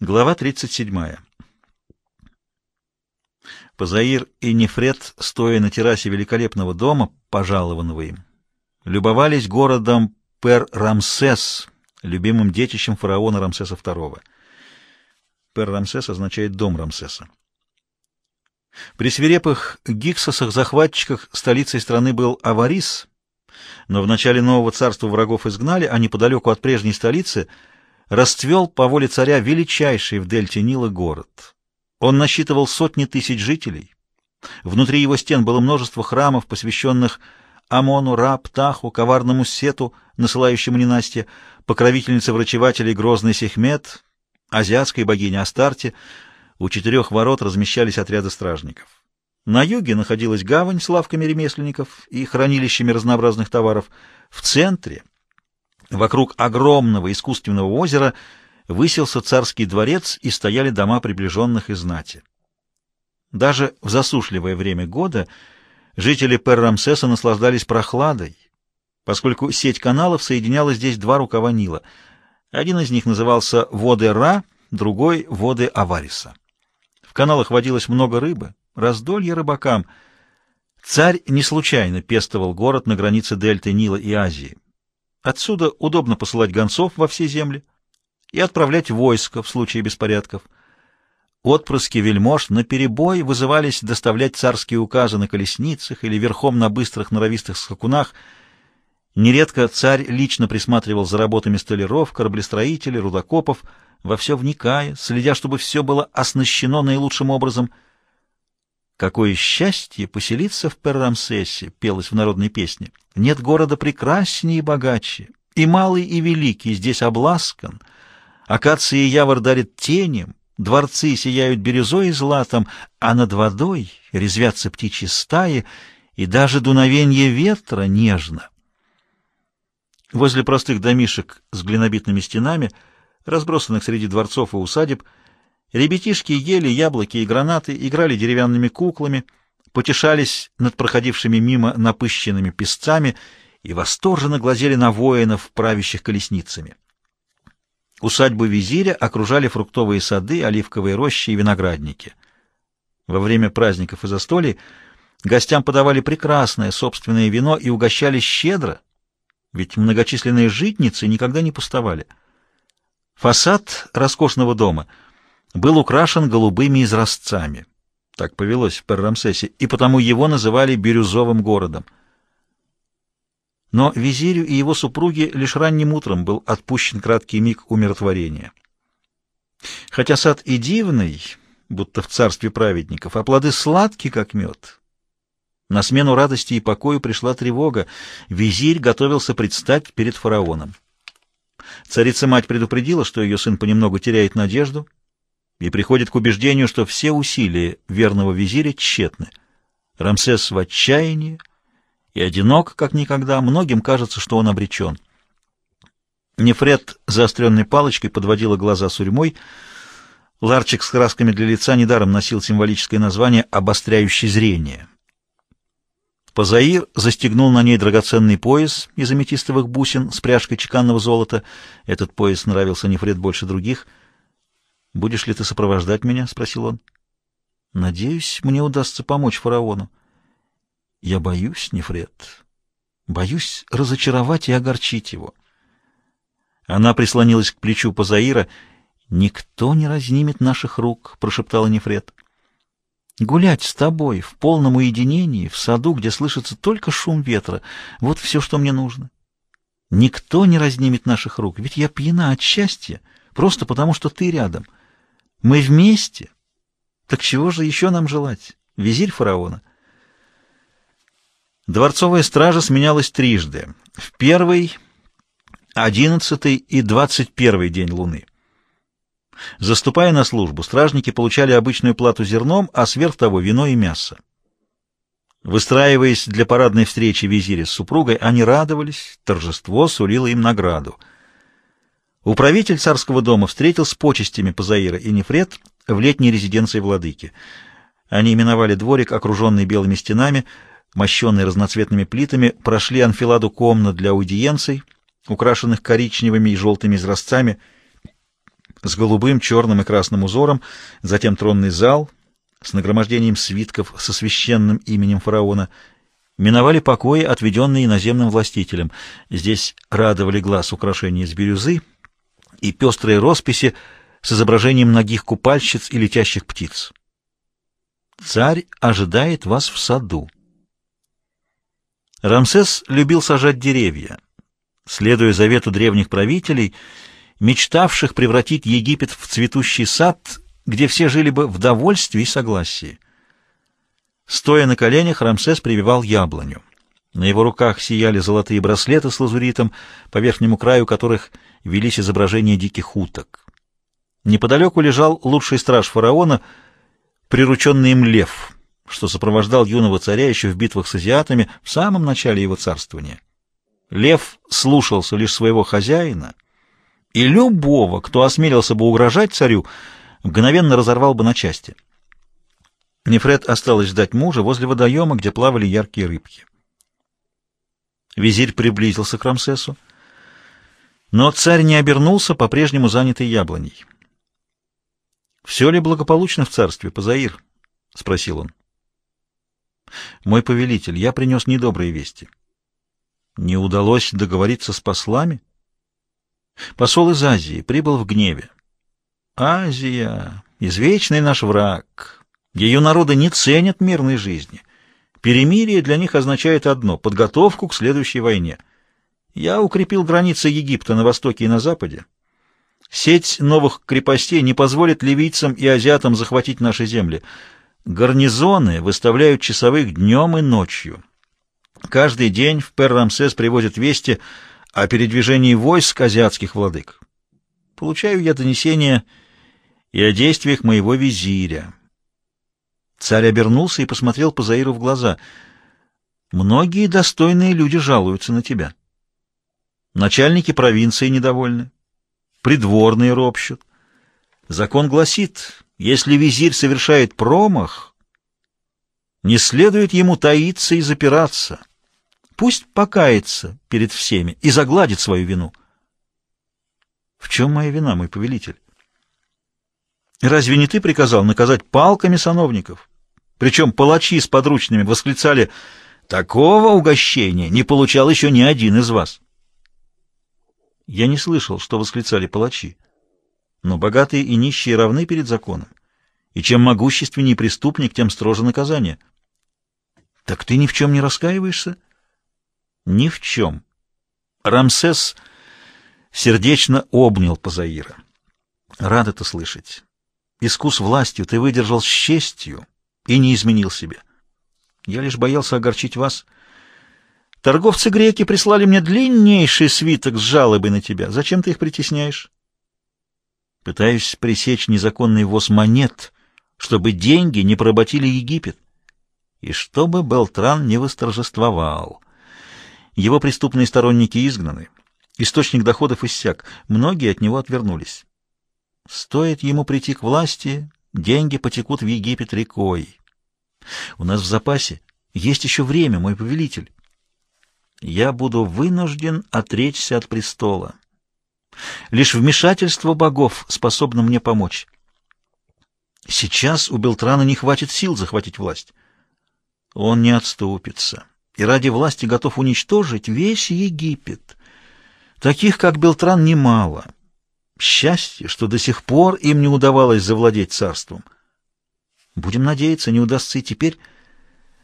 Глава 37. Позаир и Нефред, стоя на террасе великолепного дома, пожалованного им, любовались городом Пер-Рамсес, любимым детищем фараона Рамсеса II. Пер-Рамсес означает «дом Рамсеса». При свирепых гиксосах-захватчиках столицей страны был Аварис, но в начале нового царства врагов изгнали, а неподалеку от прежней столицы расцвел по воле царя величайший в дельте Нила город. Он насчитывал сотни тысяч жителей. Внутри его стен было множество храмов, посвященных Амону, Ра, Птаху, коварному Сету, насылающему ненастье, покровительнице врачевателей Грозный Сехмет, азиатской богине Астарте. У четырех ворот размещались отряды стражников. На юге находилась гавань с лавками ремесленников и хранилищами разнообразных товаров. В центре, вокруг огромного искусственного озера, высился царский дворец и стояли дома приближенных и знати. Даже в засушливое время года жители Пер-Рамсеса наслаждались прохладой, поскольку сеть каналов соединяла здесь два рукава Нила. Один из них назывался «Воды Ра», другой — «Воды Авариса». В каналах водилось много рыбы, раздолье рыбакам. Царь не случайно пестовал город на границе дельты Нила и Азии. Отсюда удобно посылать гонцов во все земли и отправлять войско в случае беспорядков. Отпрыски вельмож наперебой вызывались доставлять царские указы на колесницах или верхом на быстрых норовистых скакунах. Нередко царь лично присматривал за работами столяров, кораблестроителей, рудокопов, во все вникая, следя, чтобы все было оснащено наилучшим образом — Какое счастье поселиться в Перрамсесе, пелось в народной песне. Нет города прекраснее и богаче, и малый, и великий здесь обласкан. Акации явор дарят тенем, дворцы сияют бирюзой и златом, а над водой резвятся птичьи стаи, и даже дуновенье ветра нежно. Возле простых домишек с глинобитными стенами, разбросанных среди дворцов и усадеб, Ребятишки ели яблоки и гранаты, играли деревянными куклами, потешались над проходившими мимо напыщенными песцами и восторженно глазели на воинов, правящих колесницами. Усадьбу визиря окружали фруктовые сады, оливковые рощи и виноградники. Во время праздников и застолий гостям подавали прекрасное собственное вино и угощали щедро, ведь многочисленные житницы никогда не пустовали. Фасад роскошного дома — был украшен голубыми изразцами. Так повелось в Перрамсесе, и потому его называли бирюзовым городом. Но визирю и его супруге лишь ранним утром был отпущен краткий миг умиротворения. Хотя сад и дивный, будто в царстве праведников, а плоды сладкие, как мед. На смену радости и покою пришла тревога. Визирь готовился предстать перед фараоном. Царица-мать предупредила, что ее сын понемногу теряет надежду — и приходит к убеждению, что все усилия верного визиря тщетны. Рамсес в отчаянии и одинок, как никогда, многим кажется, что он обречен. Нефред заостренной палочкой подводила глаза сурьмой. Ларчик с красками для лица недаром носил символическое название «обостряющий зрение». Позаир застегнул на ней драгоценный пояс из аметистовых бусин с пряжкой чеканного золота. Этот пояс нравился Нефред больше других — «Будешь ли ты сопровождать меня?» — спросил он. «Надеюсь, мне удастся помочь фараону». «Я боюсь, Нефред, боюсь разочаровать и огорчить его». Она прислонилась к плечу Пазаира. «Никто не разнимет наших рук», — прошептала Нефред. «Гулять с тобой в полном уединении, в саду, где слышится только шум ветра, вот все, что мне нужно. Никто не разнимет наших рук, ведь я пьяна от счастья, просто потому что ты рядом». Мы вместе. Так чего же еще нам желать? Визирь фараона. Дворцовая стража сменялась трижды. В первый, одиннадцатый и двадцать первый день луны. Заступая на службу, стражники получали обычную плату зерном, а сверх того вино и мясо. Выстраиваясь для парадной встречи визиря с супругой, они радовались, торжество сулило им награду — Управитель царского дома встретил с почестями Пазаира и Нефред в летней резиденции владыки. Они именовали дворик, окруженный белыми стенами, мощенный разноцветными плитами, прошли анфиладу комнат для аудиенций, украшенных коричневыми и желтыми изразцами. с голубым, черным и красным узором, затем тронный зал с нагромождением свитков со священным именем фараона, миновали покои, отведенные иноземным властителем. Здесь радовали глаз украшения из бирюзы и пестрые росписи с изображением ногих купальщиц и летящих птиц. Царь ожидает вас в саду. Рамсес любил сажать деревья, следуя завету древних правителей, мечтавших превратить Египет в цветущий сад, где все жили бы в довольстве и согласии. Стоя на коленях, Рамсес прививал яблоню. На его руках сияли золотые браслеты с лазуритом, по верхнему краю которых велись изображения диких уток. Неподалеку лежал лучший страж фараона, прирученный им лев, что сопровождал юного царя еще в битвах с азиатами в самом начале его царствования. Лев слушался лишь своего хозяина, и любого, кто осмелился бы угрожать царю, мгновенно разорвал бы на части. Нефред осталась ждать мужа возле водоема, где плавали яркие рыбки. Визирь приблизился к Рамсесу, но царь не обернулся, по-прежнему занятый яблоней. «Все ли благополучно в царстве, Пазаир?» — спросил он. «Мой повелитель, я принес недобрые вести. Не удалось договориться с послами? Посол из Азии прибыл в гневе. Азия — извечный наш враг. Ее народы не ценят мирной жизни. Перемирие для них означает одно — подготовку к следующей войне. Я укрепил границы Египта на востоке и на западе. Сеть новых крепостей не позволит ливийцам и азиатам захватить наши земли. Гарнизоны выставляют часовых днем и ночью. Каждый день в Пер-Рамсес привозят вести о передвижении войск азиатских владык. Получаю я донесения и о действиях моего визиря. Царь обернулся и посмотрел по Заиру в глаза. «Многие достойные люди жалуются на тебя. Начальники провинции недовольны, придворные ропщут. Закон гласит, если визирь совершает промах, не следует ему таиться и запираться. Пусть покается перед всеми и загладит свою вину. В чем моя вина, мой повелитель? Разве не ты приказал наказать палками сановников? Причем палачи с подручными восклицали «Такого угощения не получал еще ни один из вас». Я не слышал, что восклицали палачи. Но богатые и нищие равны перед законом. И чем могущественнее преступник, тем строже наказание. Так ты ни в чем не раскаиваешься? Ни в чем. Рамсес сердечно обнял Пазаира. Рад это слышать. Искус властью ты выдержал с честью и не изменил себе. Я лишь боялся огорчить вас — Торговцы-греки прислали мне длиннейший свиток с жалобой на тебя. Зачем ты их притесняешь? Пытаюсь пресечь незаконный ввоз монет, чтобы деньги не поработили Египет. И чтобы Белтран не восторжествовал. Его преступные сторонники изгнаны. Источник доходов иссяк. Многие от него отвернулись. Стоит ему прийти к власти, деньги потекут в Египет рекой. У нас в запасе есть еще время, мой повелитель я буду вынужден отречься от престола. Лишь вмешательство богов способно мне помочь. Сейчас у Белтрана не хватит сил захватить власть. Он не отступится и ради власти готов уничтожить весь Египет. Таких, как Белтран, немало. Счастье, что до сих пор им не удавалось завладеть царством. Будем надеяться, не удастся и теперь.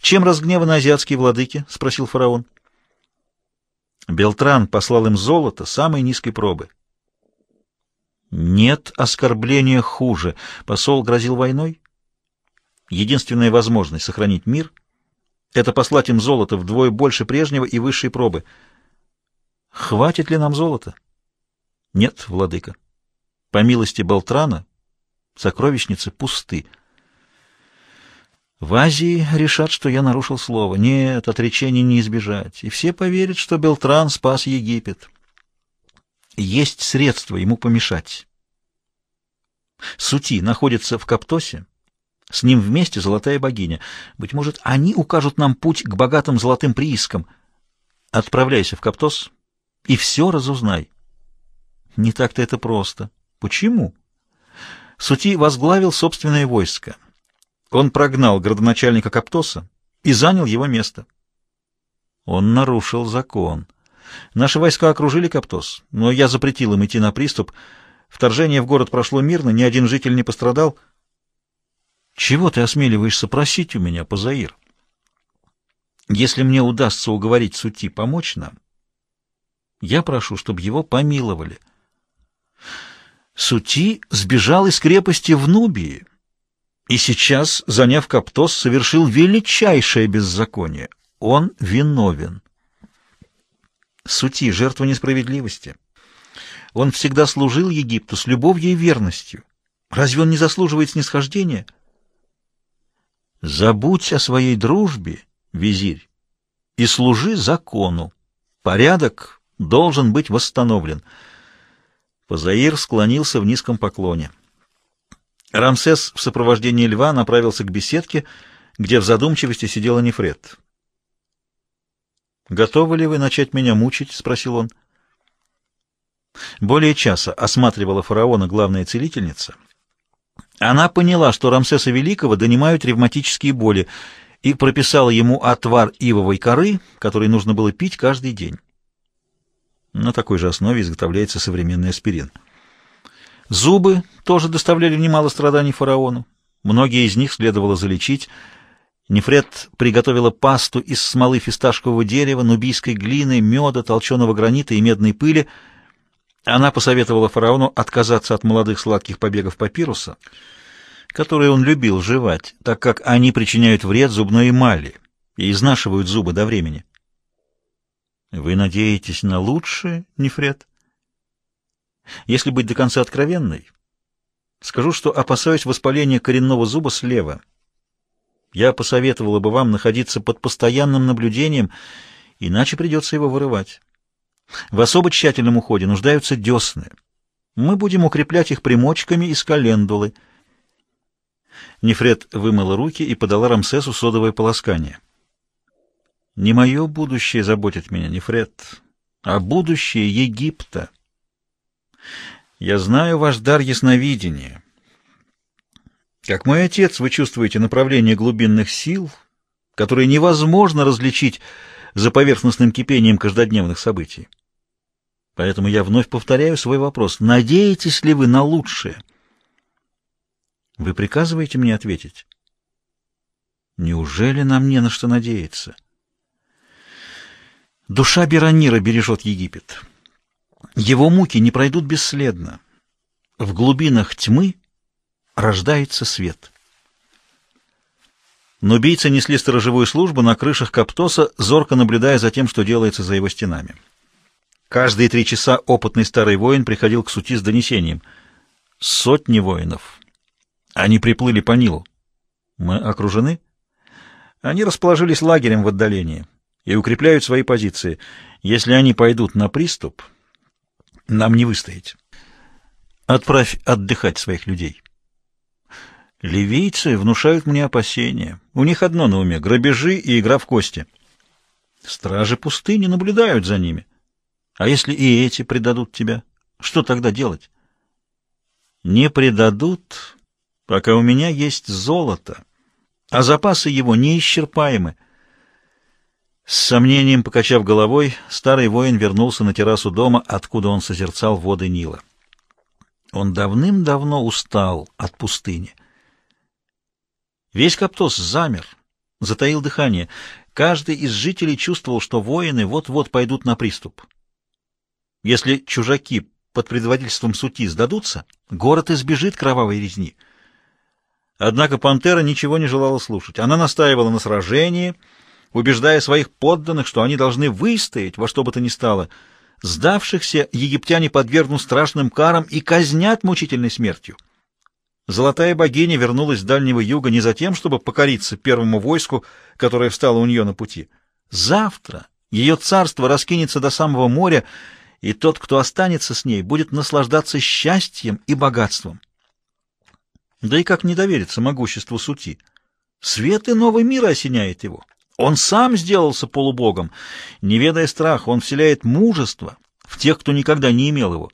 Чем разгневаны азиатские владыки? — спросил фараон. — Белтран послал им золото самой низкой пробы. Нет оскорбления хуже. Посол грозил войной. Единственная возможность сохранить мир — это послать им золото вдвое больше прежнего и высшей пробы. Хватит ли нам золота? Нет, владыка. По милости Белтрана сокровищницы пусты. В Азии решат, что я нарушил слово. Нет, отречения не избежать. И все поверят, что Белтран спас Египет. Есть средства ему помешать. Сути находится в Каптосе. С ним вместе золотая богиня. Быть может, они укажут нам путь к богатым золотым приискам. Отправляйся в Каптос и все разузнай. Не так-то это просто. Почему? Сути возглавил собственное войско. Он прогнал градоначальника Каптоса и занял его место. Он нарушил закон. Наши войска окружили Каптос, но я запретил им идти на приступ. Вторжение в город прошло мирно, ни один житель не пострадал. Чего ты осмеливаешься просить у меня, Пазаир? Если мне удастся уговорить Сути помочь нам, я прошу, чтобы его помиловали. Сути сбежал из крепости в Нубии и сейчас, заняв Каптос, совершил величайшее беззаконие. Он виновен. Сути — жертва несправедливости. Он всегда служил Египту с любовью и верностью. Разве он не заслуживает снисхождения? Забудь о своей дружбе, визирь, и служи закону. Порядок должен быть восстановлен. Позаир склонился в низком поклоне. Рамсес в сопровождении льва направился к беседке, где в задумчивости сидела Нефред. «Готовы ли вы начать меня мучить?» — спросил он. Более часа осматривала фараона главная целительница. Она поняла, что Рамсеса Великого донимают ревматические боли, и прописала ему отвар ивовой коры, который нужно было пить каждый день. На такой же основе изготовляется современный аспирин. Зубы тоже доставляли немало страданий фараону. Многие из них следовало залечить. Нефред приготовила пасту из смолы фисташкового дерева, нубийской глины, меда, толченого гранита и медной пыли. Она посоветовала фараону отказаться от молодых сладких побегов папируса, которые он любил жевать, так как они причиняют вред зубной эмали и изнашивают зубы до времени. Вы надеетесь на лучшее, Нефред? Если быть до конца откровенной, скажу, что опасаюсь воспаления коренного зуба слева. Я посоветовала бы вам находиться под постоянным наблюдением, иначе придется его вырывать. В особо тщательном уходе нуждаются десны. Мы будем укреплять их примочками из календулы. Нефред вымыла руки и подала Рамсесу содовое полоскание. Не мое будущее заботит меня, Нефред, а будущее Египта. Я знаю ваш дар ясновидения. Как мой отец, вы чувствуете направление глубинных сил, которые невозможно различить за поверхностным кипением каждодневных событий. Поэтому я вновь повторяю свой вопрос. Надеетесь ли вы на лучшее? Вы приказываете мне ответить? Неужели нам не на что надеяться? — Душа Беронира бережет Египет. Его муки не пройдут бесследно. В глубинах тьмы рождается свет. Но убийцы несли сторожевую службу на крышах Каптоса, зорко наблюдая за тем, что делается за его стенами. Каждые три часа опытный старый воин приходил к сути с донесением. Сотни воинов. Они приплыли по Нилу. Мы окружены? Они расположились лагерем в отдалении и укрепляют свои позиции. Если они пойдут на приступ, нам не выстоять. Отправь отдыхать своих людей. Ливийцы внушают мне опасения. У них одно на уме — грабежи и игра в кости. Стражи пустыни наблюдают за ними. А если и эти предадут тебя, что тогда делать? Не предадут, пока у меня есть золото, а запасы его неисчерпаемы. С сомнением покачав головой, старый воин вернулся на террасу дома, откуда он созерцал воды Нила. Он давным-давно устал от пустыни. Весь Каптос замер, затаил дыхание. Каждый из жителей чувствовал, что воины вот-вот пойдут на приступ. Если чужаки под предводительством сути сдадутся, город избежит кровавой резни. Однако пантера ничего не желала слушать. Она настаивала на сражении — убеждая своих подданных, что они должны выстоять во что бы то ни стало. Сдавшихся египтяне подвергнут страшным карам и казнят мучительной смертью. Золотая богиня вернулась с Дальнего Юга не за тем, чтобы покориться первому войску, которое встало у нее на пути. Завтра ее царство раскинется до самого моря, и тот, кто останется с ней, будет наслаждаться счастьем и богатством. Да и как не довериться могуществу сути? Свет и новый мир осеняет его. Он сам сделался полубогом. Не ведая страха, он вселяет мужество в тех, кто никогда не имел его.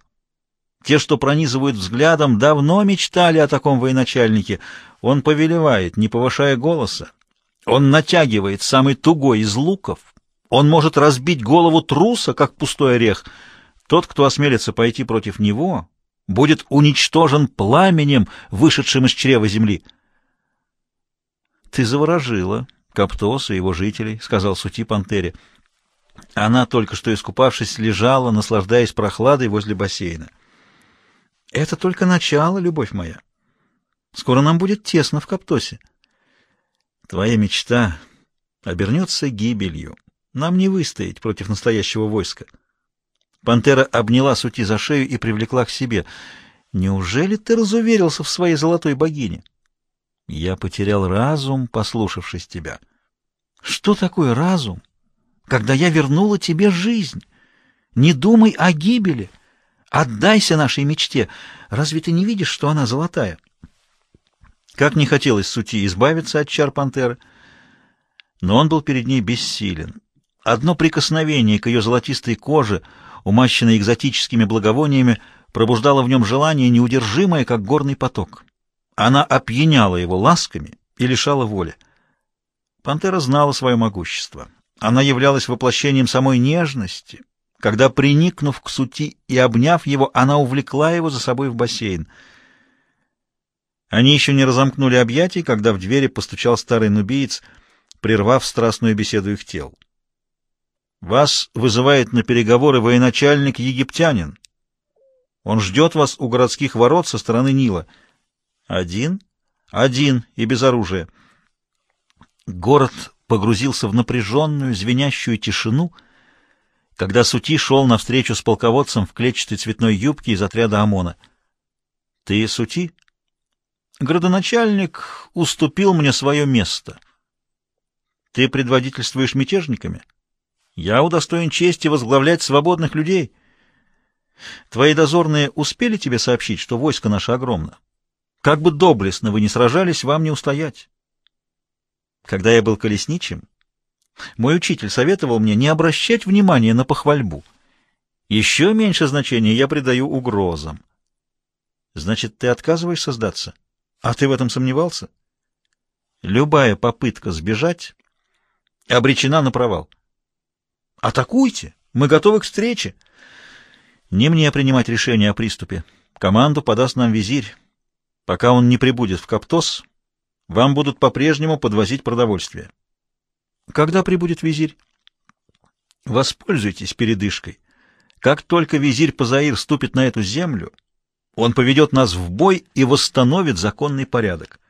Те, что пронизывают взглядом, давно мечтали о таком военачальнике. Он повелевает, не повышая голоса. Он натягивает самый тугой из луков. Он может разбить голову труса, как пустой орех. Тот, кто осмелится пойти против него, будет уничтожен пламенем, вышедшим из чрева земли. «Ты заворожила Каптоса и его жителей», — сказал Сути Пантере. Она, только что искупавшись, лежала, наслаждаясь прохладой возле бассейна. «Это только начало, любовь моя. Скоро нам будет тесно в Каптосе. Твоя мечта обернется гибелью. Нам не выстоять против настоящего войска». Пантера обняла Сути за шею и привлекла к себе. «Неужели ты разуверился в своей золотой богине?» Я потерял разум, послушавшись тебя. Что такое разум, когда я вернула тебе жизнь? Не думай о гибели. Отдайся нашей мечте. Разве ты не видишь, что она золотая? Как не хотелось сути избавиться от чар пантеры, но он был перед ней бессилен. Одно прикосновение к ее золотистой коже, умащенной экзотическими благовониями, пробуждало в нем желание, неудержимое, как горный поток. Она опьяняла его ласками и лишала воли. Пантера знала свое могущество. Она являлась воплощением самой нежности, когда, приникнув к сути и обняв его, она увлекла его за собой в бассейн. Они еще не разомкнули объятий, когда в двери постучал старый нубиец, прервав страстную беседу их тел. «Вас вызывает на переговоры военачальник-египтянин. Он ждет вас у городских ворот со стороны Нила». Один? Один и без оружия. Город погрузился в напряженную, звенящую тишину, когда Сути шел навстречу с полководцем в клетчатой цветной юбке из отряда ОМОНа. — Ты Сути? — Градоначальник уступил мне свое место. — Ты предводительствуешь мятежниками? — Я удостоен чести возглавлять свободных людей. Твои дозорные успели тебе сообщить, что войско наше огромно? Как бы доблестно вы ни сражались, вам не устоять. Когда я был колесничим, мой учитель советовал мне не обращать внимания на похвальбу. Еще меньше значения я придаю угрозам. Значит, ты отказываешься сдаться? А ты в этом сомневался? Любая попытка сбежать обречена на провал. Атакуйте! Мы готовы к встрече. Не мне принимать решение о приступе. Команду подаст нам визирь. Пока он не прибудет в Каптос, вам будут по-прежнему подвозить продовольствие. Когда прибудет визирь? Воспользуйтесь передышкой. Как только визирь Пазаир ступит на эту землю, он поведет нас в бой и восстановит законный порядок.